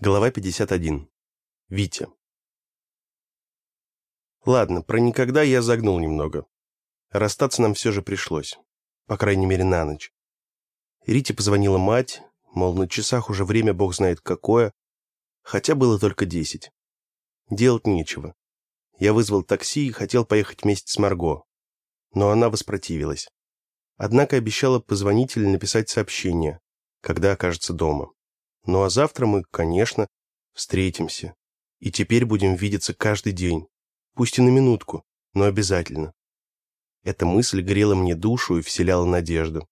Глава 51. Витя. Ладно, про никогда я загнул немного. Расстаться нам все же пришлось. По крайней мере, на ночь. Рите позвонила мать, мол, на часах уже время бог знает какое, хотя было только десять. Делать нечего. Я вызвал такси и хотел поехать вместе с Марго. Но она воспротивилась. Однако обещала позвонить или написать сообщение, когда окажется дома. Ну а завтра мы, конечно, встретимся. И теперь будем видеться каждый день. Пусть и на минутку, но обязательно. Эта мысль грела мне душу и вселяла надежду.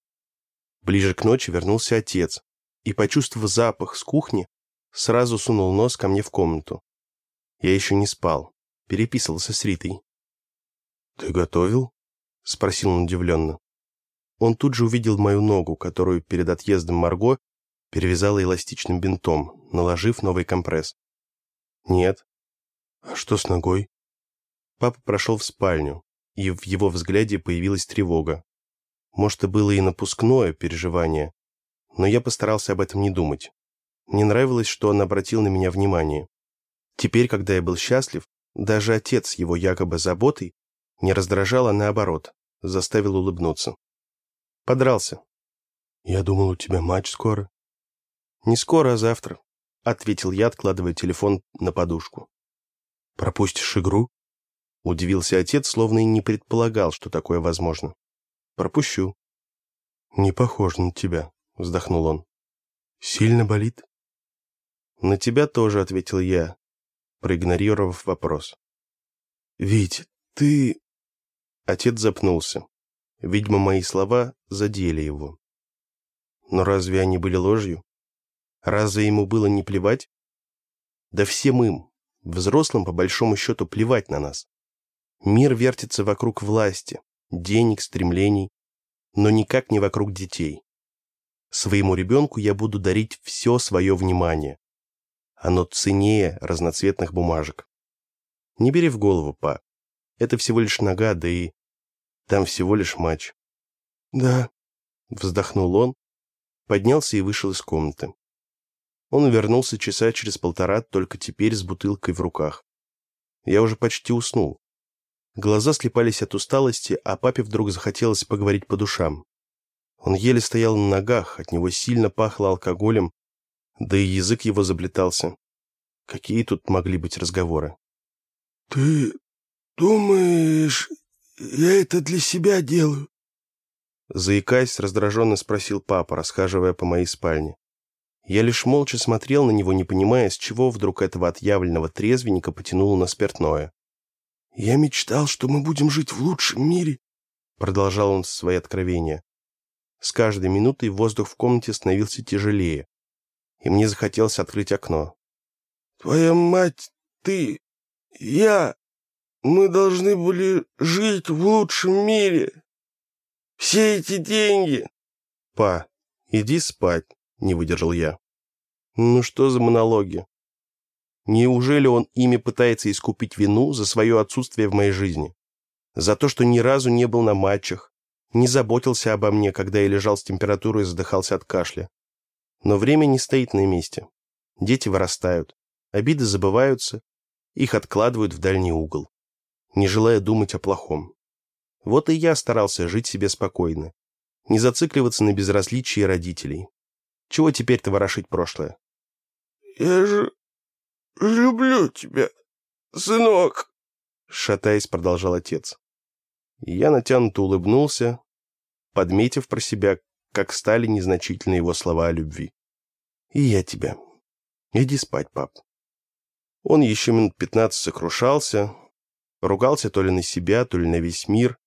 Ближе к ночи вернулся отец и, почувствовав запах с кухни, сразу сунул нос ко мне в комнату. Я еще не спал, переписывался с Ритой. «Ты готовил?» — спросил он удивленно. Он тут же увидел мою ногу, которую перед отъездом Марго перевязала эластичным бинтом, наложив новый компресс. «Нет». «А что с ногой?» Папа прошел в спальню, и в его взгляде появилась тревога. Может, это было и напускное переживание, но я постарался об этом не думать. Мне нравилось, что он обратил на меня внимание. Теперь, когда я был счастлив, даже отец его якобы заботой не раздражал, а наоборот, заставил улыбнуться. Подрался. «Я думал, у тебя матч скоро». «Не скоро, а завтра», — ответил я, откладывая телефон на подушку. «Пропустишь игру?» — удивился отец, словно и не предполагал, что такое возможно. «Пропущу». «Не похож на тебя», — вздохнул он. «Сильно болит?» «На тебя тоже», — ответил я, проигнорировав вопрос. «Вить, ты...» Отец запнулся. Видимо, мои слова задели его. Но разве они были ложью? Разве ему было не плевать? Да всем им, взрослым по большому счету, плевать на нас. Мир вертится вокруг власти, денег, стремлений, но никак не вокруг детей. Своему ребенку я буду дарить все свое внимание. Оно ценнее разноцветных бумажек. Не бери в голову, па. Это всего лишь нога, да и там всего лишь матч. Да, вздохнул он, поднялся и вышел из комнаты. Он вернулся часа через полтора, только теперь с бутылкой в руках. Я уже почти уснул. Глаза слепались от усталости, а папе вдруг захотелось поговорить по душам. Он еле стоял на ногах, от него сильно пахло алкоголем, да и язык его заблетался. Какие тут могли быть разговоры? «Ты думаешь, я это для себя делаю?» Заикаясь, раздраженно спросил папа, расхаживая по моей спальне. Я лишь молча смотрел на него, не понимая, с чего вдруг этого отъявленного трезвенника потянуло на спиртное. «Я мечтал, что мы будем жить в лучшем мире», — продолжал он свои откровения. С каждой минутой воздух в комнате становился тяжелее, и мне захотелось открыть окно. «Твоя мать, ты, я, мы должны были жить в лучшем мире. Все эти деньги...» «Па, иди спать», — не выдержал я. «Ну что за монологи? Неужели он ими пытается искупить вину за свое отсутствие в моей жизни? За то, что ни разу не был на матчах, не заботился обо мне, когда я лежал с температурой и задыхался от кашля. Но время не стоит на месте. Дети вырастают, обиды забываются, их откладывают в дальний угол, не желая думать о плохом. Вот и я старался жить себе спокойно, не зацикливаться на безразличии родителей, чего теперь-то ворошить прошлое? «Я же люблю тебя, сынок!» Шатаясь, продолжал отец. Я натянуто улыбнулся, подметив про себя, как стали незначительны его слова о любви. «И я тебя. Иди спать, пап». Он еще минут пятнадцать сокрушался, ругался то ли на себя, то ли на весь мир,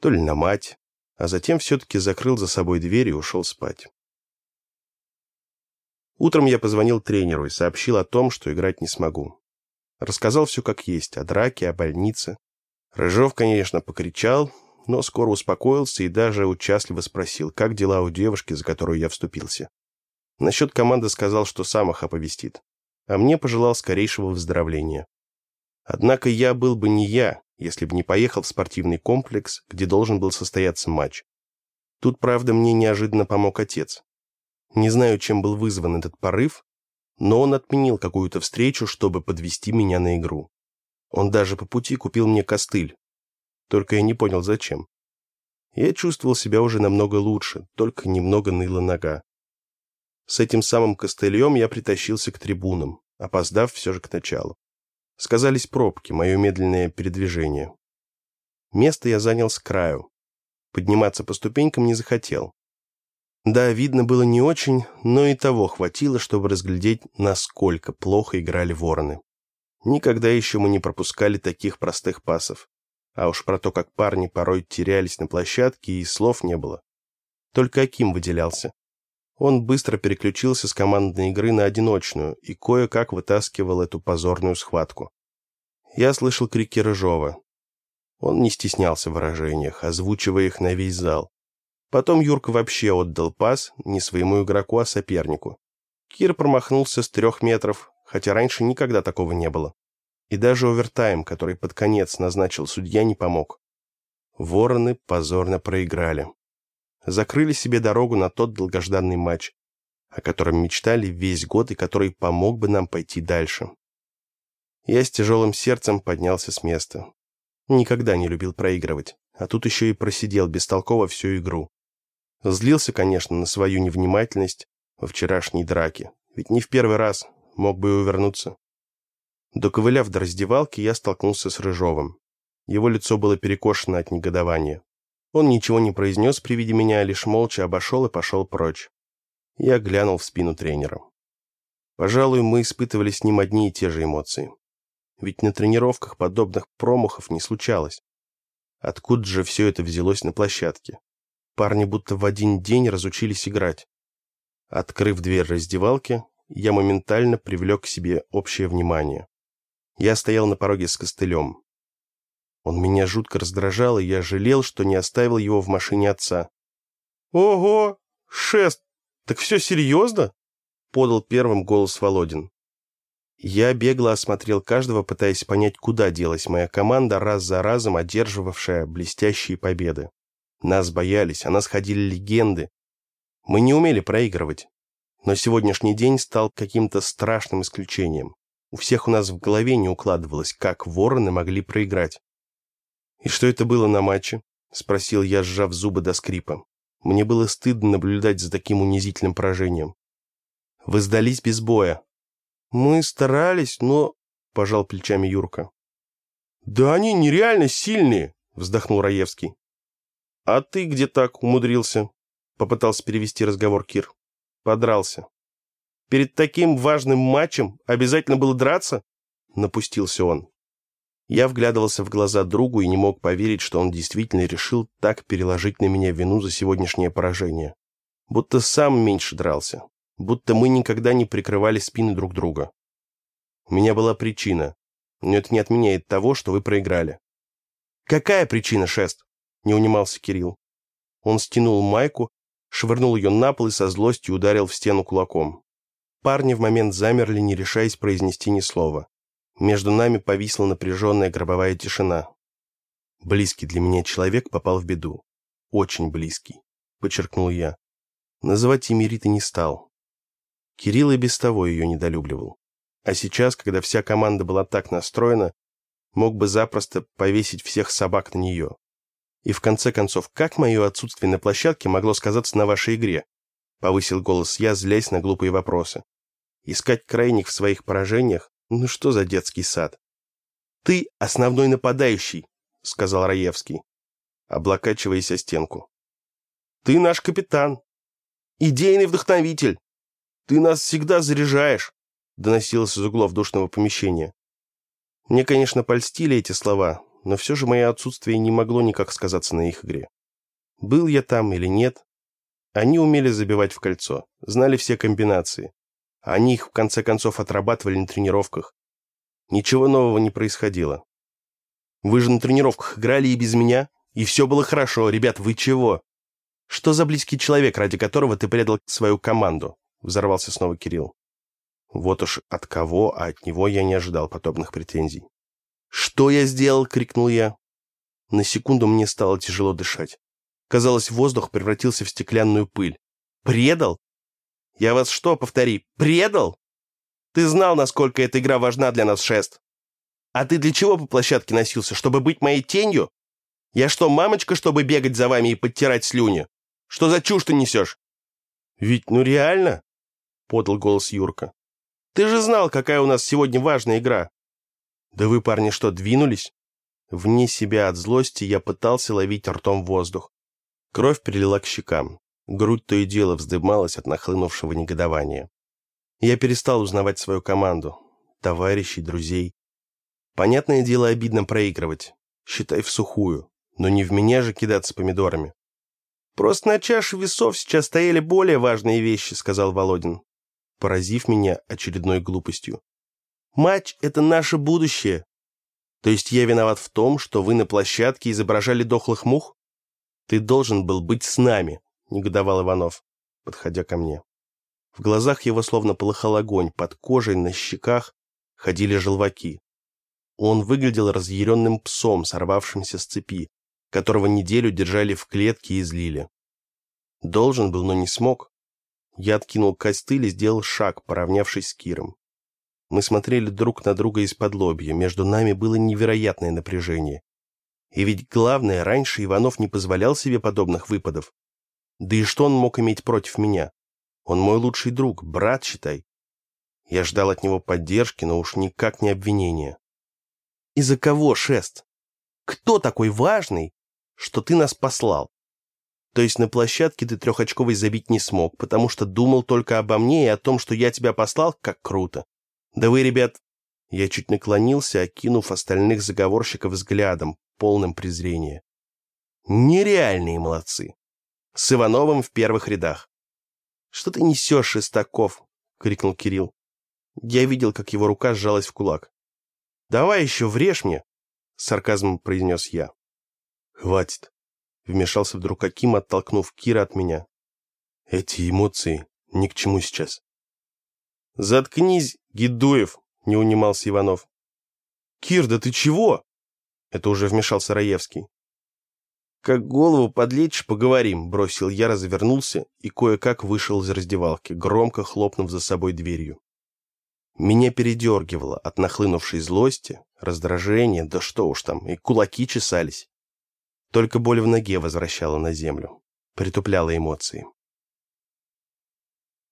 то ли на мать, а затем все-таки закрыл за собой дверь и ушел спать. Утром я позвонил тренеру и сообщил о том, что играть не смогу. Рассказал все как есть, о драке, о больнице. Рыжов, конечно, покричал, но скоро успокоился и даже участливо спросил, как дела у девушки, за которую я вступился. Насчет команды сказал, что сам их оповестит, а мне пожелал скорейшего выздоровления. Однако я был бы не я, если бы не поехал в спортивный комплекс, где должен был состояться матч. Тут, правда, мне неожиданно помог отец. Не знаю, чем был вызван этот порыв, Но он отменил какую-то встречу, чтобы подвести меня на игру. Он даже по пути купил мне костыль. Только я не понял, зачем. Я чувствовал себя уже намного лучше, только немного ныла нога. С этим самым костылем я притащился к трибунам, опоздав все же к началу. Сказались пробки, мое медленное передвижение. Место я занял с краю. Подниматься по ступенькам не захотел. Да, видно было не очень, но и того хватило, чтобы разглядеть, насколько плохо играли вороны. Никогда еще мы не пропускали таких простых пасов. А уж про то, как парни порой терялись на площадке, и слов не было. Только Аким выделялся. Он быстро переключился с командной игры на одиночную и кое-как вытаскивал эту позорную схватку. Я слышал крики Рыжова. Он не стеснялся в выражениях, озвучивая их на весь зал. Потом Юрка вообще отдал пас не своему игроку, а сопернику. Кир промахнулся с трех метров, хотя раньше никогда такого не было. И даже овертайм, который под конец назначил судья, не помог. Вороны позорно проиграли закрыли себе дорогу на тот долгожданный матч, о котором мечтали весь год и который помог бы нам пойти дальше. Я с тяжелым сердцем поднялся с места. Никогда не любил проигрывать, а тут еще и просидел бестолково всю игру. Злился, конечно, на свою невнимательность во вчерашней драке, ведь не в первый раз мог бы и увернуться. Доковыляв до раздевалки, я столкнулся с Рыжовым. Его лицо было перекошено от негодования. Он ничего не произнес при виде меня, лишь молча обошел и пошел прочь. Я глянул в спину тренера. Пожалуй, мы испытывали с ним одни и те же эмоции. Ведь на тренировках подобных промахов не случалось. Откуда же все это взялось на площадке? Парни будто в один день разучились играть. Открыв дверь раздевалки, я моментально привлек к себе общее внимание. Я стоял на пороге с костылем. Он меня жутко раздражал, и я жалел, что не оставил его в машине отца. «Ого! Шест! Так все серьезно?» — подал первым голос Володин. Я бегло осмотрел каждого, пытаясь понять, куда делась моя команда, раз за разом одерживавшая блестящие победы. Нас боялись, о нас ходили легенды. Мы не умели проигрывать. Но сегодняшний день стал каким-то страшным исключением. У всех у нас в голове не укладывалось, как вороны могли проиграть. «И что это было на матче?» — спросил я, сжав зубы до скрипа. Мне было стыдно наблюдать за таким унизительным поражением. «Вы сдались без боя». «Мы старались, но...» — пожал плечами Юрка. «Да они нереально сильные!» — вздохнул Раевский. «А ты где так умудрился?» — попытался перевести разговор Кир. Подрался. «Перед таким важным матчем обязательно было драться?» — напустился он. Я вглядывался в глаза другу и не мог поверить, что он действительно решил так переложить на меня вину за сегодняшнее поражение. Будто сам меньше дрался. Будто мы никогда не прикрывали спины друг друга. У меня была причина, но это не отменяет того, что вы проиграли. «Какая причина, Шест?» — не унимался Кирилл. Он стянул майку, швырнул ее на пол и со злостью ударил в стену кулаком. Парни в момент замерли, не решаясь произнести ни слова. Между нами повисла напряженная гробовая тишина. Близкий для меня человек попал в беду. Очень близкий, подчеркнул я. Называть имя Риты не стал. Кирилл и без того ее недолюбливал. А сейчас, когда вся команда была так настроена, мог бы запросто повесить всех собак на нее. И в конце концов, как мое отсутствие на площадке могло сказаться на вашей игре? Повысил голос я, злясь на глупые вопросы. Искать крайних в своих поражениях ну что за детский сад? Ты основной нападающий, сказал Раевский, облокачиваясь о стенку. Ты наш капитан, идейный вдохновитель. Ты нас всегда заряжаешь, доносилось из углов душного помещения. Мне, конечно, польстили эти слова, но все же мое отсутствие не могло никак сказаться на их игре. Был я там или нет, они умели забивать в кольцо, знали все комбинации. Они их, в конце концов, отрабатывали на тренировках. Ничего нового не происходило. Вы же на тренировках играли и без меня, и все было хорошо. Ребят, вы чего? Что за близкий человек, ради которого ты предал свою команду? Взорвался снова Кирилл. Вот уж от кого, а от него я не ожидал подобных претензий. «Что я сделал?» — крикнул я. На секунду мне стало тяжело дышать. Казалось, воздух превратился в стеклянную пыль. «Предал? Я вас что, повтори, предал? Ты знал, насколько эта игра важна для нас, Шест. А ты для чего по площадке носился? Чтобы быть моей тенью? Я что, мамочка, чтобы бегать за вами и подтирать слюни? Что за чушь ты несешь?» «Ведь, ну реально?» — подал голос Юрка. «Ты же знал, какая у нас сегодня важная игра». «Да вы, парни, что, двинулись?» Вне себя от злости я пытался ловить ртом воздух. Кровь перелила к щекам. Грудь то и дело вздымалась от нахлынувшего негодования. Я перестал узнавать свою команду, товарищей, друзей. Понятное дело, обидно проигрывать. Считай в сухую. Но не в меня же кидаться помидорами. «Просто на чаше весов сейчас стояли более важные вещи», — сказал Володин, поразив меня очередной глупостью. «Матч — это наше будущее. То есть я виноват в том, что вы на площадке изображали дохлых мух? Ты должен был быть с нами», — негодовал Иванов, подходя ко мне. В глазах его словно полыхал огонь, под кожей, на щеках ходили желваки. Он выглядел разъяренным псом, сорвавшимся с цепи, которого неделю держали в клетке и злили. Должен был, но не смог. Я откинул костыль и сделал шаг, поравнявшись с Киром. Мы смотрели друг на друга из-под лобья, между нами было невероятное напряжение. И ведь главное, раньше Иванов не позволял себе подобных выпадов. Да и что он мог иметь против меня? Он мой лучший друг, брат, считай. Я ждал от него поддержки, но уж никак не обвинения. Из-за кого, Шест? Кто такой важный, что ты нас послал. То есть на площадке ты трехочковый забить не смог, потому что думал только обо мне и о том, что я тебя послал, как круто. Да вы, ребят... Я чуть наклонился, окинув остальных заговорщиков взглядом, полным презрения. Нереальные молодцы. С Ивановым в первых рядах. «Что ты несешь, Шестаков?» — крикнул Кирилл. Я видел, как его рука сжалась в кулак. «Давай еще врежь мне!» — сарказмом произнес я. «Хватит!» — вмешался вдруг Аким, оттолкнув Кира от меня. «Эти эмоции ни к чему сейчас». «Заткнись, Гидуев!» — не унимался Иванов. «Кир, да ты чего?» — это уже вмешался Раевский. «Как голову подлечишь, поговорим», — бросил я, развернулся и кое-как вышел из раздевалки, громко хлопнув за собой дверью. Меня передергивало от нахлынувшей злости, раздражения, да что уж там, и кулаки чесались. Только боль в ноге возвращала на землю, притупляла эмоции.